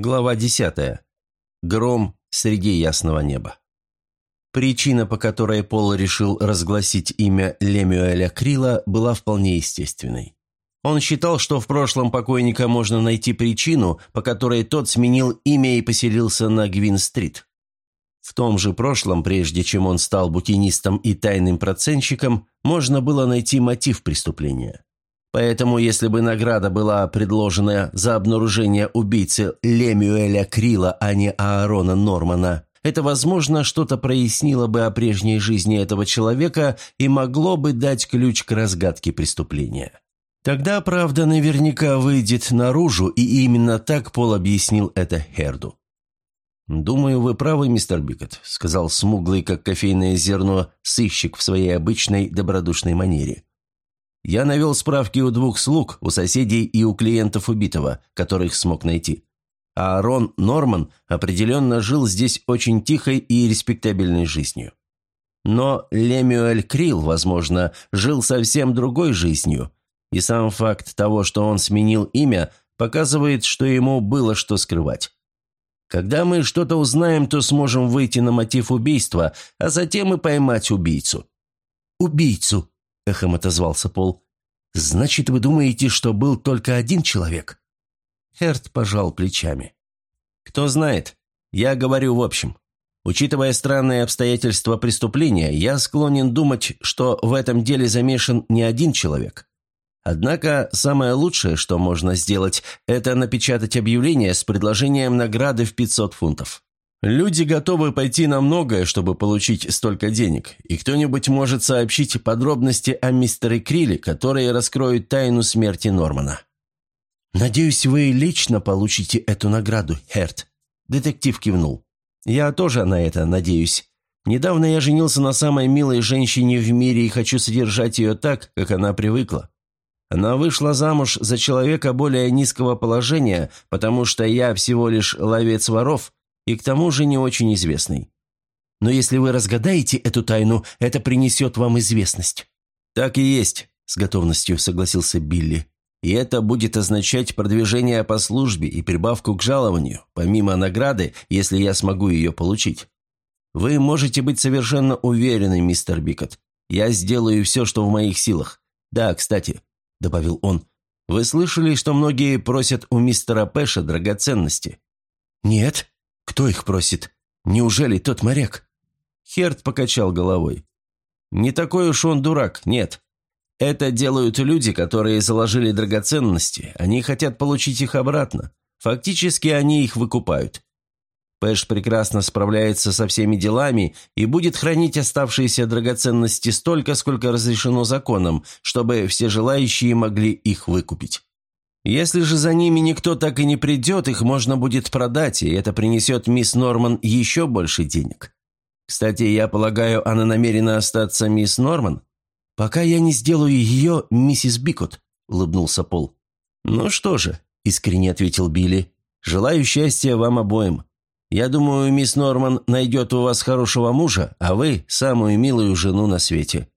Глава 10. Гром среди ясного неба. Причина, по которой Пол решил разгласить имя Лемюэля Крила, была вполне естественной. Он считал, что в прошлом покойника можно найти причину, по которой тот сменил имя и поселился на Гвин-стрит. В том же прошлом, прежде чем он стал букинистом и тайным процентщиком, можно было найти мотив преступления. Поэтому, если бы награда была предложена за обнаружение убийцы Лемюэля Крила, а не Аарона Нормана, это, возможно, что-то прояснило бы о прежней жизни этого человека и могло бы дать ключ к разгадке преступления. Тогда правда наверняка выйдет наружу, и именно так Пол объяснил это Херду. «Думаю, вы правы, мистер Бикот», — сказал смуглый, как кофейное зерно, сыщик в своей обычной добродушной манере. Я навел справки у двух слуг, у соседей и у клиентов убитого, которых смог найти. А Рон Норман определенно жил здесь очень тихой и респектабельной жизнью. Но Лемюэль Крилл, возможно, жил совсем другой жизнью, и сам факт того, что он сменил имя, показывает, что ему было что скрывать. Когда мы что-то узнаем, то сможем выйти на мотив убийства, а затем и поймать убийцу». «Убийцу!» Эхом отозвался Пол. «Значит, вы думаете, что был только один человек?» Херт пожал плечами. «Кто знает. Я говорю в общем. Учитывая странные обстоятельства преступления, я склонен думать, что в этом деле замешан не один человек. Однако самое лучшее, что можно сделать, это напечатать объявление с предложением награды в 500 фунтов. Люди готовы пойти на многое, чтобы получить столько денег, и кто-нибудь может сообщить подробности о мистере Крилле, которые раскроют тайну смерти Нормана. «Надеюсь, вы лично получите эту награду, Херт», – детектив кивнул. «Я тоже на это надеюсь. Недавно я женился на самой милой женщине в мире и хочу содержать ее так, как она привыкла. Она вышла замуж за человека более низкого положения, потому что я всего лишь ловец воров – и к тому же не очень известный. Но если вы разгадаете эту тайну, это принесет вам известность». «Так и есть», – с готовностью согласился Билли. «И это будет означать продвижение по службе и прибавку к жалованию, помимо награды, если я смогу ее получить. Вы можете быть совершенно уверены, мистер Бикот. Я сделаю все, что в моих силах. Да, кстати», – добавил он, – «вы слышали, что многие просят у мистера Пэша драгоценности?» «Нет», кто их просит? Неужели тот моряк?» Херт покачал головой. «Не такой уж он дурак, нет. Это делают люди, которые заложили драгоценности. Они хотят получить их обратно. Фактически они их выкупают. Пэш прекрасно справляется со всеми делами и будет хранить оставшиеся драгоценности столько, сколько разрешено законом, чтобы все желающие могли их выкупить. Если же за ними никто так и не придет, их можно будет продать, и это принесет мисс Норман еще больше денег. Кстати, я полагаю, она намерена остаться мисс Норман? Пока я не сделаю ее миссис Бикот, улыбнулся Пол. Ну что же, искренне ответил Билли, желаю счастья вам обоим. Я думаю, мисс Норман найдет у вас хорошего мужа, а вы – самую милую жену на свете».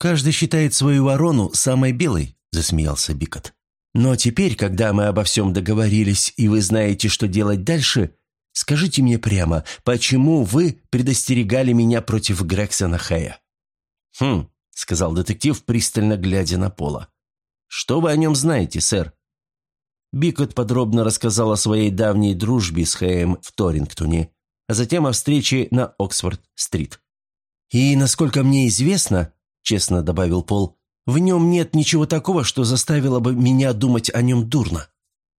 «Каждый считает свою ворону самой белой», – засмеялся Бикот. Но теперь, когда мы обо всем договорились, и вы знаете, что делать дальше, скажите мне прямо, почему вы предостерегали меня против Грексона Хэя?» «Хм», — сказал детектив, пристально глядя на Пола. «Что вы о нем знаете, сэр?» Бикот подробно рассказал о своей давней дружбе с Хэем в Торингтоне, а затем о встрече на Оксфорд-стрит. «И, насколько мне известно, — честно добавил Пол, в нем нет ничего такого, что заставило бы меня думать о нем дурно».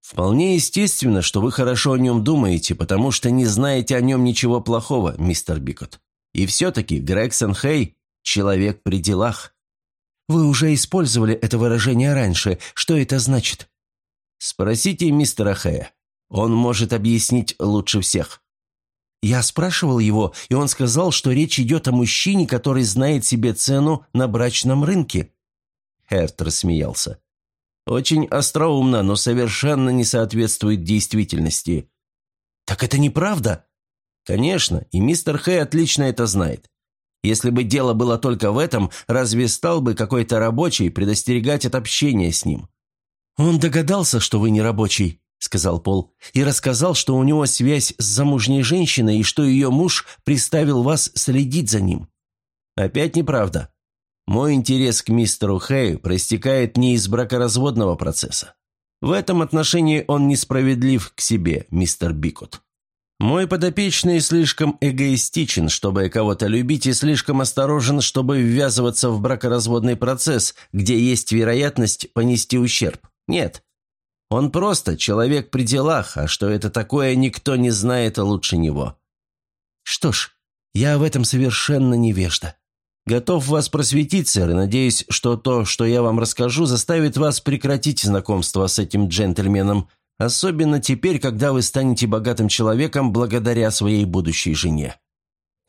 «Вполне естественно, что вы хорошо о нем думаете, потому что не знаете о нем ничего плохого, мистер Бикот. И все-таки Грегсон Хей – человек при делах». «Вы уже использовали это выражение раньше. Что это значит?» «Спросите мистера Хэя. Он может объяснить лучше всех». Я спрашивал его, и он сказал, что речь идет о мужчине, который знает себе цену на брачном рынке. Херт рассмеялся. «Очень остроумно, но совершенно не соответствует действительности». «Так это неправда?» «Конечно, и мистер Хэй отлично это знает. Если бы дело было только в этом, разве стал бы какой-то рабочий предостерегать от общения с ним?» «Он догадался, что вы не рабочий», — сказал Пол, «и рассказал, что у него связь с замужней женщиной и что ее муж приставил вас следить за ним». «Опять неправда. Мой интерес к мистеру Хэю проистекает не из бракоразводного процесса. В этом отношении он несправедлив к себе, мистер Бикот. Мой подопечный слишком эгоистичен, чтобы кого-то любить, и слишком осторожен, чтобы ввязываться в бракоразводный процесс, где есть вероятность понести ущерб. Нет, он просто человек при делах, а что это такое, никто не знает лучше него. Что ж, я в этом совершенно невежда. Готов вас просветить, сэр, и надеюсь, что то, что я вам расскажу, заставит вас прекратить знакомство с этим джентльменом, особенно теперь, когда вы станете богатым человеком благодаря своей будущей жене».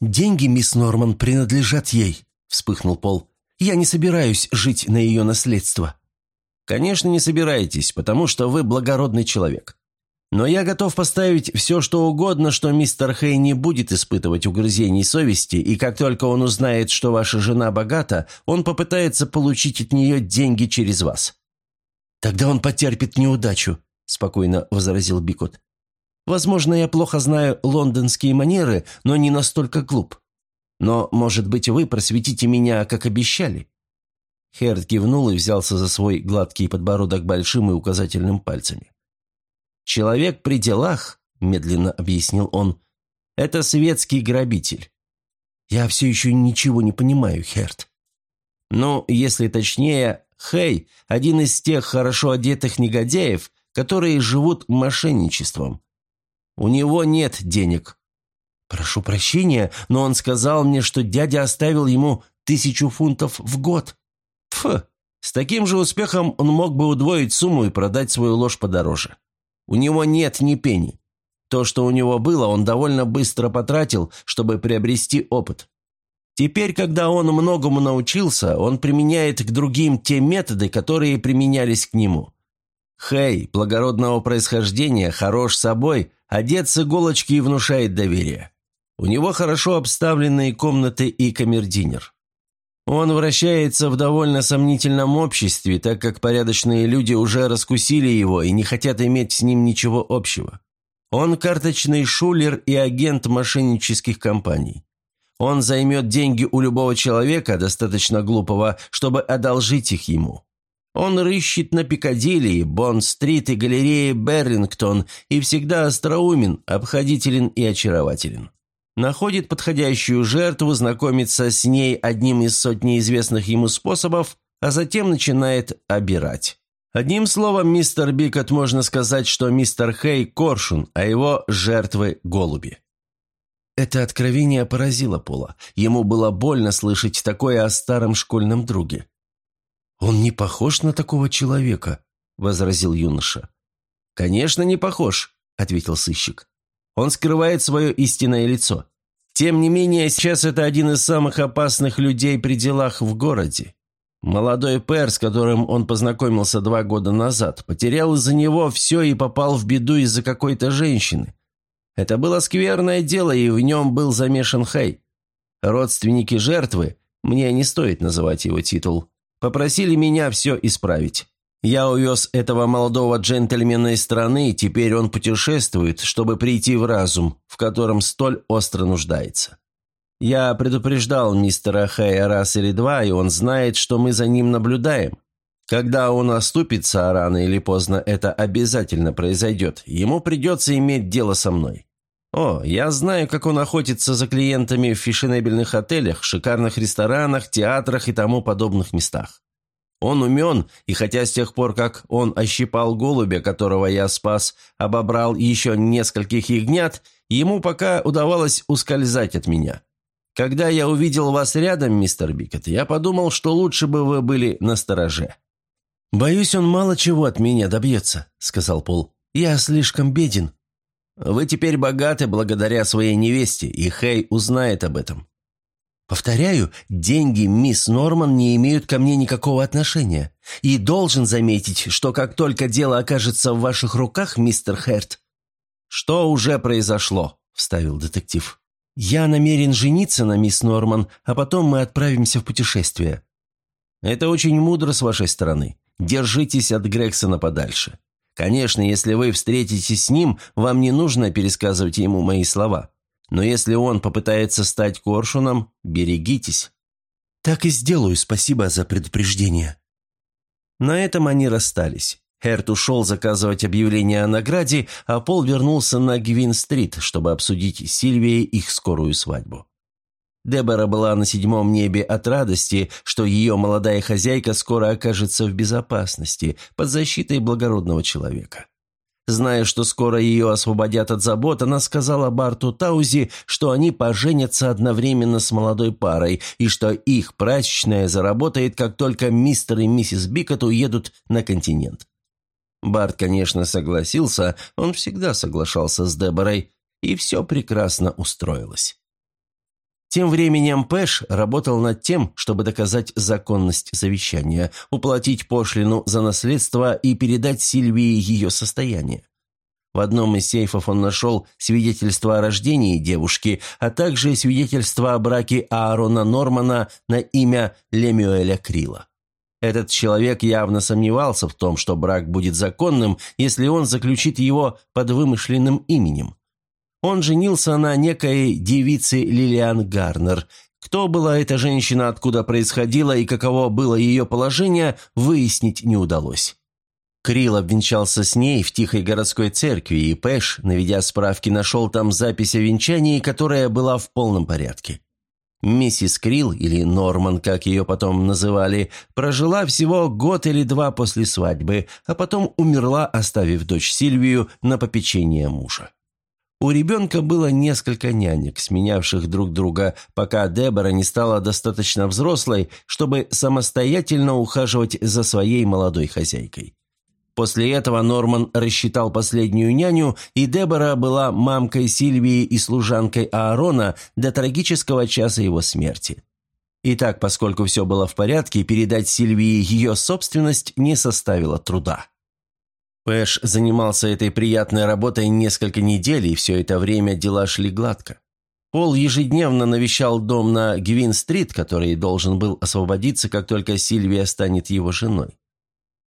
«Деньги, мисс Норман, принадлежат ей», — вспыхнул Пол. «Я не собираюсь жить на ее наследство». Конечно, не собираетесь, потому что вы благородный человек. Но я готов поставить все, что угодно, что мистер Хей не будет испытывать угрызений совести, и как только он узнает, что ваша жена богата, он попытается получить от нее деньги через вас». «Тогда он потерпит неудачу», – спокойно возразил Бикот. «Возможно, я плохо знаю лондонские манеры, но не настолько глуп. Но, может быть, вы просветите меня, как обещали?» Херд кивнул и взялся за свой гладкий подбородок большим и указательным пальцами. «Человек при делах», – медленно объяснил он, – «это светский грабитель». «Я все еще ничего не понимаю, Херд». «Ну, если точнее, Хей – один из тех хорошо одетых негодяев, которые живут мошенничеством. У него нет денег». «Прошу прощения, но он сказал мне, что дядя оставил ему тысячу фунтов в год». Фу, с таким же успехом он мог бы удвоить сумму и продать свою ложь подороже. У него нет ни пени. То, что у него было, он довольно быстро потратил, чтобы приобрести опыт. Теперь, когда он многому научился, он применяет к другим те методы, которые применялись к нему. Хей, благородного происхождения, хорош собой, одет с иголочки и внушает доверие. У него хорошо обставленные комнаты и камердинер. Он вращается в довольно сомнительном обществе, так как порядочные люди уже раскусили его и не хотят иметь с ним ничего общего. Он карточный шулер и агент мошеннических компаний. Он займет деньги у любого человека, достаточно глупого, чтобы одолжить их ему. Он рыщет на Пикадилли, Бонд-стрит и галерее Берлингтон и всегда остроумен, обходителен и очарователен находит подходящую жертву, знакомится с ней одним из сотни известных ему способов, а затем начинает обирать. Одним словом, мистер Бикот можно сказать, что мистер Хей – коршун, а его жертвы – голуби. Это откровение поразило Пола. Ему было больно слышать такое о старом школьном друге. «Он не похож на такого человека», – возразил юноша. «Конечно, не похож», – ответил сыщик. Он скрывает свое истинное лицо. Тем не менее, сейчас это один из самых опасных людей при делах в городе. Молодой пэр, с которым он познакомился два года назад, потерял из-за него все и попал в беду из-за какой-то женщины. Это было скверное дело, и в нем был замешан Хей. Родственники жертвы, мне не стоит называть его титул, попросили меня все исправить. Я увез этого молодого джентльмена из страны, и теперь он путешествует, чтобы прийти в разум, в котором столь остро нуждается. Я предупреждал мистера Хэя раз или два, и он знает, что мы за ним наблюдаем. Когда он оступится, а рано или поздно это обязательно произойдет, ему придется иметь дело со мной. О, я знаю, как он охотится за клиентами в фешенебельных отелях, шикарных ресторанах, театрах и тому подобных местах. Он умен, и хотя с тех пор, как он ощипал голубя, которого я спас, обобрал еще нескольких ягнят, ему пока удавалось ускользать от меня. Когда я увидел вас рядом, мистер Бикет, я подумал, что лучше бы вы были на стороже». «Боюсь, он мало чего от меня добьется», — сказал Пол. «Я слишком беден». «Вы теперь богаты благодаря своей невесте, и Хей узнает об этом. Повторяю, деньги мисс Норман не имеют ко мне никакого отношения. И должен заметить, что как только дело окажется в ваших руках, мистер Херт...» «Что уже произошло?» – вставил детектив. «Я намерен жениться на мисс Норман, а потом мы отправимся в путешествие». «Это очень мудро с вашей стороны. Держитесь от Грексона подальше. Конечно, если вы встретитесь с ним, вам не нужно пересказывать ему мои слова. Но если он попытается стать коршуном, берегитесь». «Так и сделаю, спасибо за предупреждение». На этом они расстались. Херт ушел заказывать объявление о награде, а Пол вернулся на Гвин-стрит, чтобы обсудить с Сильвией их скорую свадьбу. Дебора была на седьмом небе от радости, что ее молодая хозяйка скоро окажется в безопасности, под защитой благородного человека. Зная, что скоро ее освободят от забот, она сказала Барту Таузи, что они поженятся одновременно с молодой парой и что их прачечная заработает, как только мистер и миссис Бикот уедут на континент. Барт, конечно, согласился, он всегда соглашался с Деборой, и все прекрасно устроилось. Тем временем Пэш работал над тем, чтобы доказать законность завещания, уплатить пошлину за наследство и передать Сильвии ее состояние. В одном из сейфов он нашел свидетельство о рождении девушки, а также свидетельство о браке Аарона Нормана на имя Лемюэля Крила. Этот человек явно сомневался в том, что брак будет законным, если он заключит его под вымышленным именем. Он женился на некой девице Лилиан Гарнер. Кто была эта женщина, откуда происходила и каково было ее положение, выяснить не удалось. Крил обвенчался с ней в тихой городской церкви, и Пэш, наведя справки, нашел там запись о венчании, которая была в полном порядке. Миссис Крил, или Норман, как ее потом называли, прожила всего год или два после свадьбы, а потом умерла, оставив дочь Сильвию на попечение мужа. У ребенка было несколько нянек, сменявших друг друга, пока Дебора не стала достаточно взрослой, чтобы самостоятельно ухаживать за своей молодой хозяйкой. После этого Норман рассчитал последнюю няню, и Дебора была мамкой Сильвии и служанкой Аарона до трагического часа его смерти. Итак, поскольку все было в порядке, передать Сильвии ее собственность не составило труда. Пэш занимался этой приятной работой несколько недель, и все это время дела шли гладко. Пол ежедневно навещал дом на Гвин-стрит, который должен был освободиться, как только Сильвия станет его женой.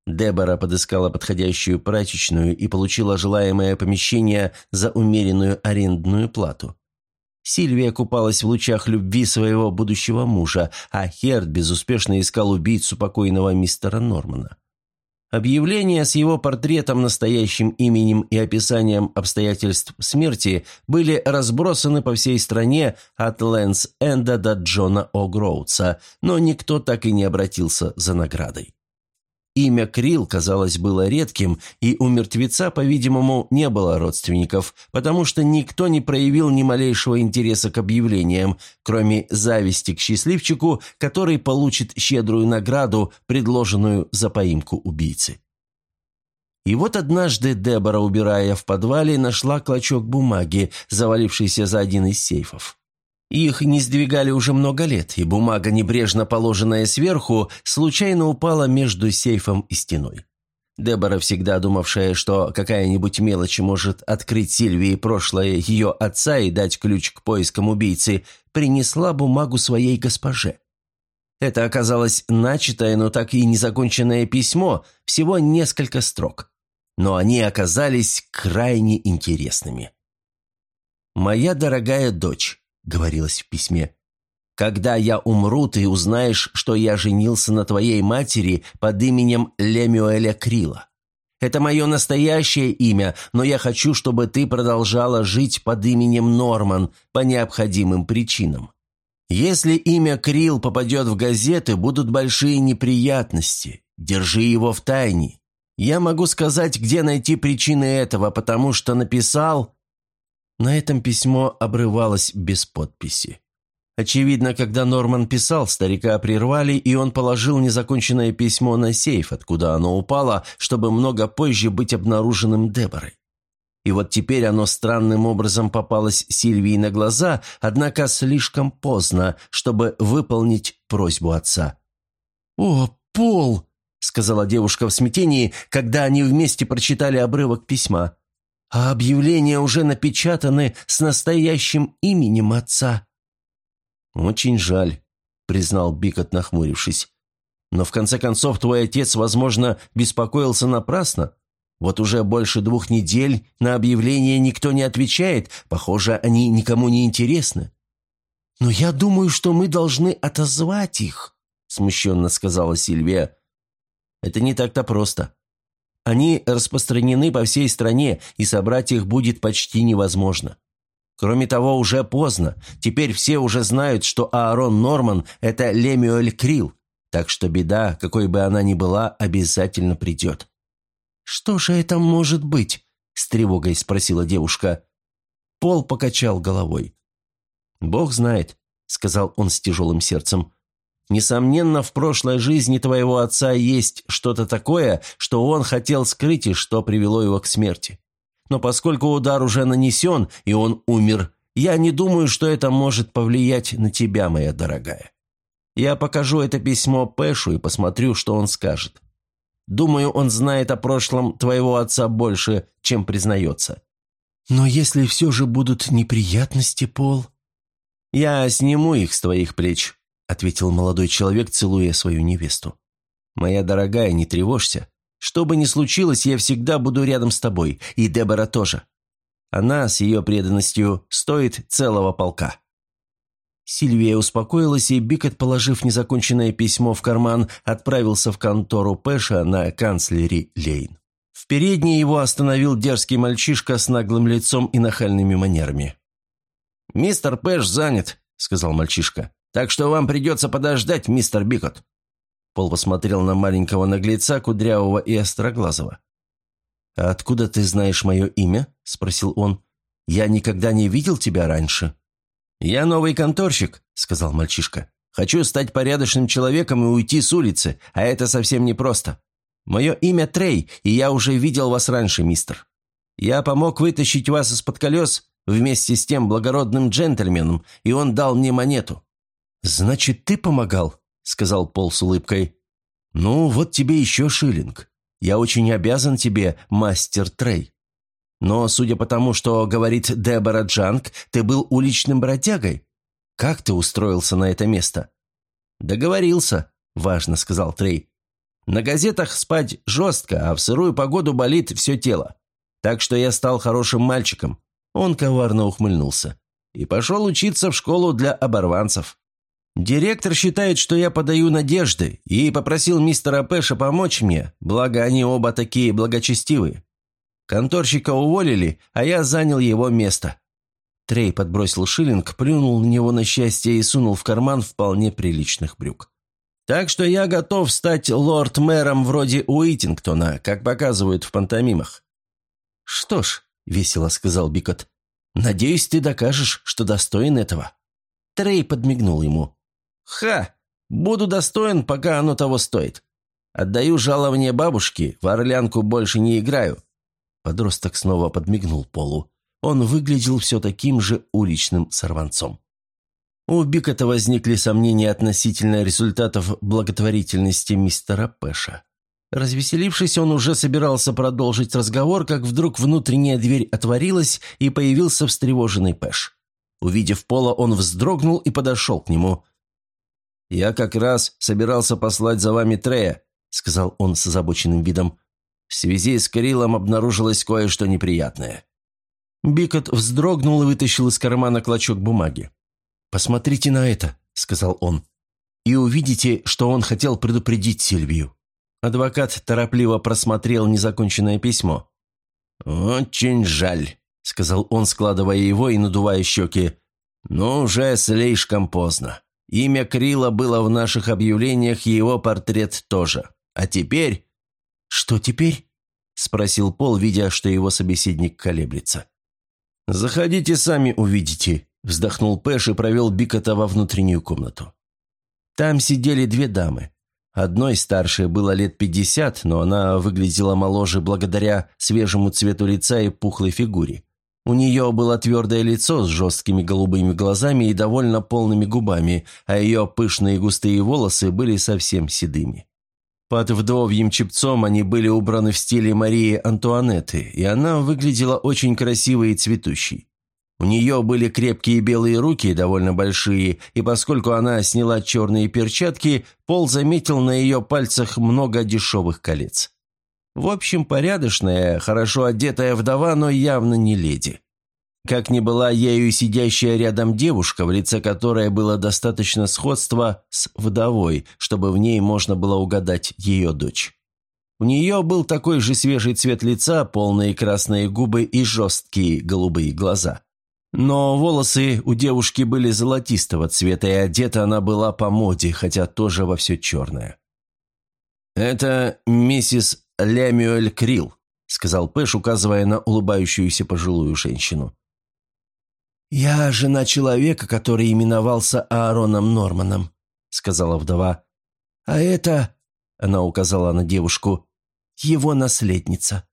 Дебора подыскала подходящую прачечную и получила желаемое помещение за умеренную арендную плату. Сильвия купалась в лучах любви своего будущего мужа, а Херд безуспешно искал убийцу покойного мистера Нормана. Объявления с его портретом, настоящим именем и описанием обстоятельств смерти были разбросаны по всей стране от Лэнс-Энда до Джона О'Гроудса, но никто так и не обратился за наградой. Имя Крил, казалось, было редким, и у мертвеца, по-видимому, не было родственников, потому что никто не проявил ни малейшего интереса к объявлениям, кроме зависти к счастливчику, который получит щедрую награду, предложенную за поимку убийцы. И вот однажды Дебора, убирая в подвале, нашла клочок бумаги, завалившийся за один из сейфов. Их не сдвигали уже много лет, и бумага, небрежно положенная сверху, случайно упала между сейфом и стеной. Дебора, всегда думавшая, что какая-нибудь мелочь может открыть Сильвии прошлое ее отца и дать ключ к поискам убийцы, принесла бумагу своей госпоже. Это оказалось начатое, но так и незаконченное письмо, всего несколько строк. Но они оказались крайне интересными. «Моя дорогая дочь, — говорилось в письме. «Когда я умру, ты узнаешь, что я женился на твоей матери под именем Лемюэля Крила. Это мое настоящее имя, но я хочу, чтобы ты продолжала жить под именем Норман по необходимым причинам. Если имя Крил попадет в газеты, будут большие неприятности. Держи его в тайне. Я могу сказать, где найти причины этого, потому что написал на этом письмо обрывалось без подписи. Очевидно, когда Норман писал, старика прервали, и он положил незаконченное письмо на сейф, откуда оно упало, чтобы много позже быть обнаруженным Деборой. И вот теперь оно странным образом попалось Сильвии на глаза, однако слишком поздно, чтобы выполнить просьбу отца. «О, Пол!» — сказала девушка в смятении, когда они вместе прочитали обрывок письма а объявления уже напечатаны с настоящим именем отца». «Очень жаль», — признал Бикот, нахмурившись. «Но в конце концов твой отец, возможно, беспокоился напрасно. Вот уже больше двух недель на объявление никто не отвечает. Похоже, они никому не интересны». «Но я думаю, что мы должны отозвать их», — смущенно сказала Сильвия. «Это не так-то просто. Они распространены по всей стране, и собрать их будет почти невозможно. Кроме того, уже поздно. Теперь все уже знают, что Аарон Норман – это Лемюэль Крилл. Так что беда, какой бы она ни была, обязательно придет. «Что же это может быть?» – с тревогой спросила девушка. Пол покачал головой. «Бог знает», – сказал он с тяжелым сердцем. «Несомненно, в прошлой жизни твоего отца есть что-то такое, что он хотел скрыть и что привело его к смерти. Но поскольку удар уже нанесен, и он умер, я не думаю, что это может повлиять на тебя, моя дорогая. Я покажу это письмо Пэшу и посмотрю, что он скажет. Думаю, он знает о прошлом твоего отца больше, чем признается. Но если все же будут неприятности, Пол...» «Я сниму их с твоих плеч», — ответил молодой человек, целуя свою невесту. «Моя дорогая, не тревожься. Что бы ни случилось, я всегда буду рядом с тобой, и Дебора тоже. Она с ее преданностью стоит целого полка». Сильвия успокоилась, и Бикет, положив незаконченное письмо в карман, отправился в контору Пэша на канцлере Лейн. В передней его остановил дерзкий мальчишка с наглым лицом и нахальными манерами. «Мистер Пэш занят», — сказал мальчишка. «Так что вам придется подождать, мистер Бикот». Пол посмотрел на маленького наглеца, кудрявого и остроглазого. «А откуда ты знаешь мое имя?» – спросил он. «Я никогда не видел тебя раньше». «Я новый конторщик», – сказал мальчишка. «Хочу стать порядочным человеком и уйти с улицы, а это совсем непросто. Мое имя Трей, и я уже видел вас раньше, мистер. Я помог вытащить вас из-под колес вместе с тем благородным джентльменом, и он дал мне монету». «Значит, ты помогал?» – сказал Пол с улыбкой. «Ну, вот тебе еще шиллинг. Я очень обязан тебе, мастер Трей. Но, судя по тому, что говорит Дебора Джанг, ты был уличным бродягой. Как ты устроился на это место?» «Договорился», – важно сказал Трей. «На газетах спать жестко, а в сырую погоду болит все тело. Так что я стал хорошим мальчиком». Он коварно ухмыльнулся. «И пошел учиться в школу для оборванцев». Директор считает, что я подаю надежды, и попросил мистера Пэша помочь мне, благо они оба такие благочестивые. Конторщика уволили, а я занял его место». Трей подбросил шиллинг, плюнул на него на счастье и сунул в карман вполне приличных брюк. «Так что я готов стать лорд-мэром вроде Уитингтона, как показывают в пантомимах». «Что ж», — весело сказал Бикот, — «надеюсь, ты докажешь, что достоин этого». Трей подмигнул ему. «Ха! Буду достоин, пока оно того стоит. Отдаю жалование бабушке, в орлянку больше не играю». Подросток снова подмигнул Полу. Он выглядел все таким же уличным сорванцом. У Бикота возникли сомнения относительно результатов благотворительности мистера Пэша. Развеселившись, он уже собирался продолжить разговор, как вдруг внутренняя дверь отворилась, и появился встревоженный Пэш. Увидев Пола, он вздрогнул и подошел к нему. «Я как раз собирался послать за вами Трея», — сказал он с озабоченным видом. «В связи с Кириллом обнаружилось кое-что неприятное». Бикот вздрогнул и вытащил из кармана клочок бумаги. «Посмотрите на это», — сказал он, — «и увидите, что он хотел предупредить Сильвию». Адвокат торопливо просмотрел незаконченное письмо. «Очень жаль», — сказал он, складывая его и надувая щеки. «Но уже слишком поздно. Имя Крила было в наших объявлениях, и его портрет тоже. А теперь...» «Что теперь?» – спросил Пол, видя, что его собеседник колеблется. «Заходите сами, увидите», – вздохнул Пэш и провел Бикота во внутреннюю комнату. Там сидели две дамы. Одной старшей было лет пятьдесят, но она выглядела моложе благодаря свежему цвету лица и пухлой фигуре. У нее было твердое лицо с жесткими голубыми глазами и довольно полными губами, а ее пышные густые волосы были совсем седыми. Под вдовьим чепцом они были убраны в стиле Марии Антуанетты, и она выглядела очень красивой и цветущей. У нее были крепкие белые руки, довольно большие, и поскольку она сняла черные перчатки, Пол заметил на ее пальцах много дешевых колец. В общем, порядочная, хорошо одетая вдова, но явно не леди. Как ни была ею сидящая рядом девушка, в лице которой было достаточно сходства с вдовой, чтобы в ней можно было угадать ее дочь. У нее был такой же свежий цвет лица, полные красные губы и жесткие голубые глаза. Но волосы у девушки были золотистого цвета, и одета она была по моде, хотя тоже во все черное. «Это миссис Лямюэль Крилл», — сказал Пэш, указывая на улыбающуюся пожилую женщину. «Я жена человека, который именовался Аароном Норманом», — сказала вдова. «А это...» — она указала на девушку. «Его наследница».